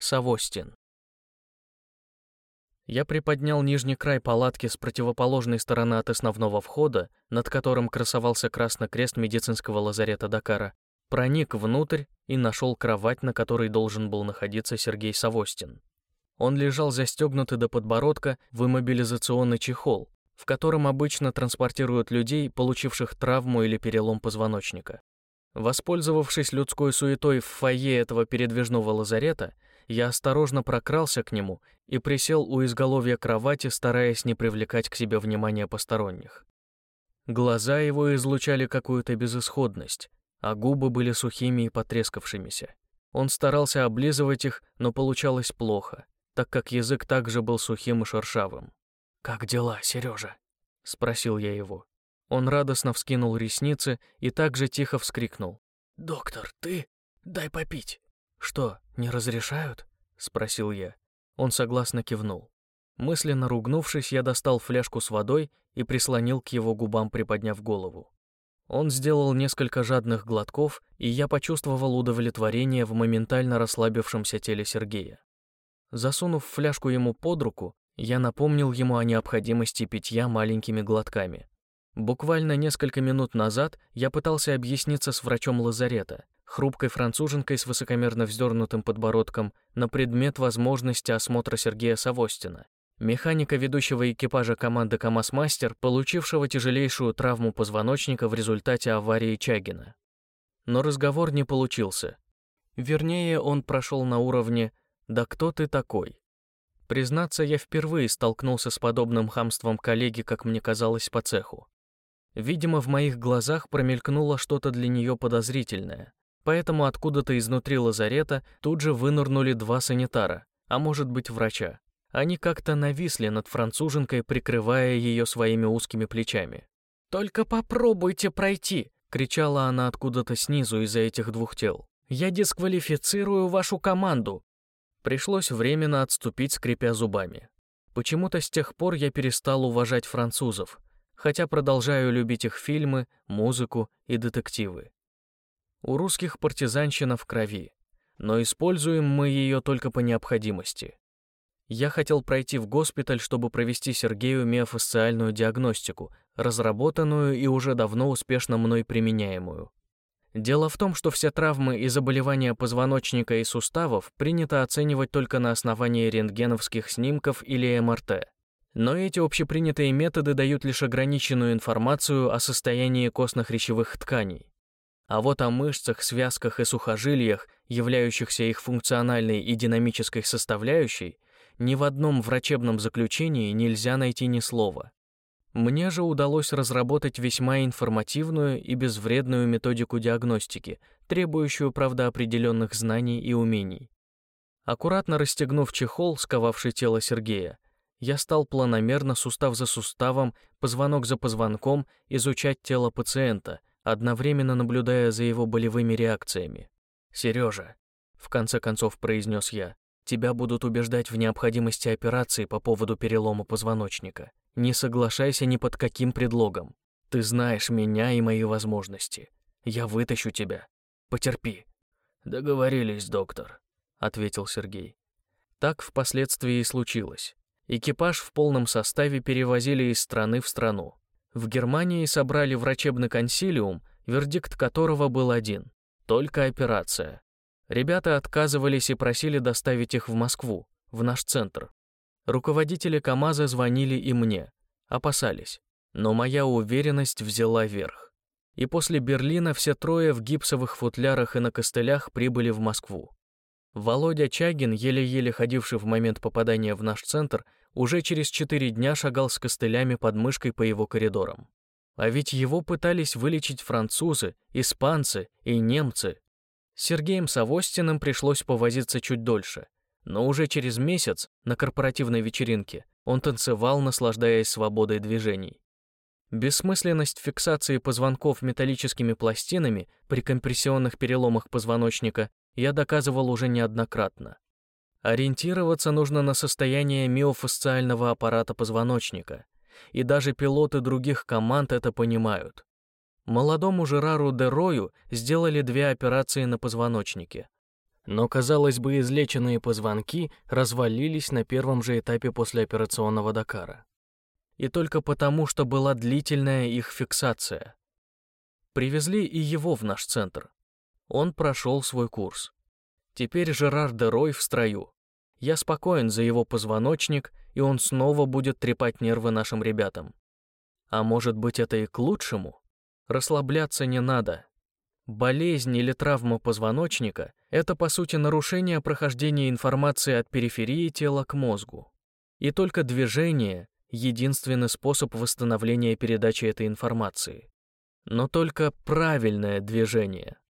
Савостин. Я приподнял нижний край палатки с противоположной стороны от основного входа, над которым красовался красный крест медицинского лазарета Дакара, проник внутрь и нашел кровать, на которой должен был находиться Сергей Савостин. Он лежал застегнутый до подбородка в иммобилизационный чехол, в котором обычно транспортируют людей, получивших травму или перелом позвоночника. Воспользовавшись людской суетой в фойе этого передвижного лазарета, я осторожно прокрался к нему и присел у изголовья кровати, стараясь не привлекать к себе внимания посторонних. Глаза его излучали какую-то безысходность, а губы были сухими и потрескавшимися. Он старался облизывать их, но получалось плохо, так как язык также был сухим и шершавым. «Как дела, Сережа?» — спросил я его. Он радостно вскинул ресницы и также тихо вскрикнул. «Доктор, ты? Дай попить!» «Что, не разрешают?» — спросил я. Он согласно кивнул. Мысленно ругнувшись, я достал фляжку с водой и прислонил к его губам, приподняв голову. Он сделал несколько жадных глотков, и я почувствовал удовлетворение в моментально расслабившемся теле Сергея. Засунув фляжку ему под руку, я напомнил ему о необходимости питья маленькими глотками. Буквально несколько минут назад я пытался объясниться с врачом лазарета, хрупкой француженкой с высокомерно вздернутым подбородком, на предмет возможности осмотра Сергея Савостина, механика ведущего экипажа команды КамАЗ-мастер, получившего тяжелейшую травму позвоночника в результате аварии Чагина. Но разговор не получился. Вернее, он прошел на уровне «Да кто ты такой?». Признаться, я впервые столкнулся с подобным хамством коллеги, как мне казалось, по цеху. Видимо, в моих глазах промелькнуло что-то для нее подозрительное, поэтому откуда-то изнутри лазарета тут же вынырнули два санитара, а может быть врача. Они как-то нависли над француженкой, прикрывая ее своими узкими плечами. «Только попробуйте пройти!» — кричала она откуда-то снизу из-за этих двух тел. «Я дисквалифицирую вашу команду!» Пришлось временно отступить, скрипя зубами. Почему-то с тех пор я перестал уважать французов, хотя продолжаю любить их фильмы, музыку и детективы. У русских партизанщина в крови, но используем мы ее только по необходимости. Я хотел пройти в госпиталь, чтобы провести Сергею миофасциальную диагностику, разработанную и уже давно успешно мной применяемую. Дело в том, что все травмы и заболевания позвоночника и суставов принято оценивать только на основании рентгеновских снимков или МРТ. Но эти общепринятые методы дают лишь ограниченную информацию о состоянии костно-хрящевых тканей. А вот о мышцах, связках и сухожилиях, являющихся их функциональной и динамической составляющей, ни в одном врачебном заключении нельзя найти ни слова. Мне же удалось разработать весьма информативную и безвредную методику диагностики, требующую, правда, определенных знаний и умений. Аккуратно расстегнув чехол, сковавший тело Сергея, я стал планомерно, сустав за суставом, позвонок за позвонком, изучать тело пациента, одновременно наблюдая за его болевыми реакциями. «Сережа», — в конце концов произнес я, Тебя будут убеждать в необходимости операции по поводу перелома позвоночника. Не соглашайся ни под каким предлогом. Ты знаешь меня и мои возможности. Я вытащу тебя. Потерпи. Договорились, доктор, ответил Сергей. Так впоследствии и случилось. Экипаж в полном составе перевозили из страны в страну. В Германии собрали врачебный консилиум, вердикт которого был один – только операция. Ребята отказывались и просили доставить их в Москву, в наш центр. Руководители КАМАЗа звонили и мне, опасались, но моя уверенность взяла верх. И после Берлина все трое в гипсовых футлярах и на костылях прибыли в Москву. Володя Чагин, еле-еле ходивший в момент попадания в наш центр, уже через четыре дня шагал с костылями под мышкой по его коридорам. А ведь его пытались вылечить французы, испанцы и немцы, Сергеем Савостиным пришлось повозиться чуть дольше, но уже через месяц на корпоративной вечеринке он танцевал, наслаждаясь свободой движений. Бессмысленность фиксации позвонков металлическими пластинами при компрессионных переломах позвоночника я доказывал уже неоднократно. Ориентироваться нужно на состояние миофасциального аппарата позвоночника, и даже пилоты других команд это понимают. Молодому Жерару де Рою сделали две операции на позвоночнике. Но, казалось бы, излеченные позвонки развалились на первом же этапе послеоперационного Дакара. И только потому, что была длительная их фиксация. Привезли и его в наш центр. Он прошел свой курс. Теперь Жерар де Рой в строю. Я спокоен за его позвоночник, и он снова будет трепать нервы нашим ребятам. А может быть, это и к лучшему? Расслабляться не надо. Болезнь или травма позвоночника — это, по сути, нарушение прохождения информации от периферии тела к мозгу. И только движение — единственный способ восстановления передачи этой информации. Но только правильное движение —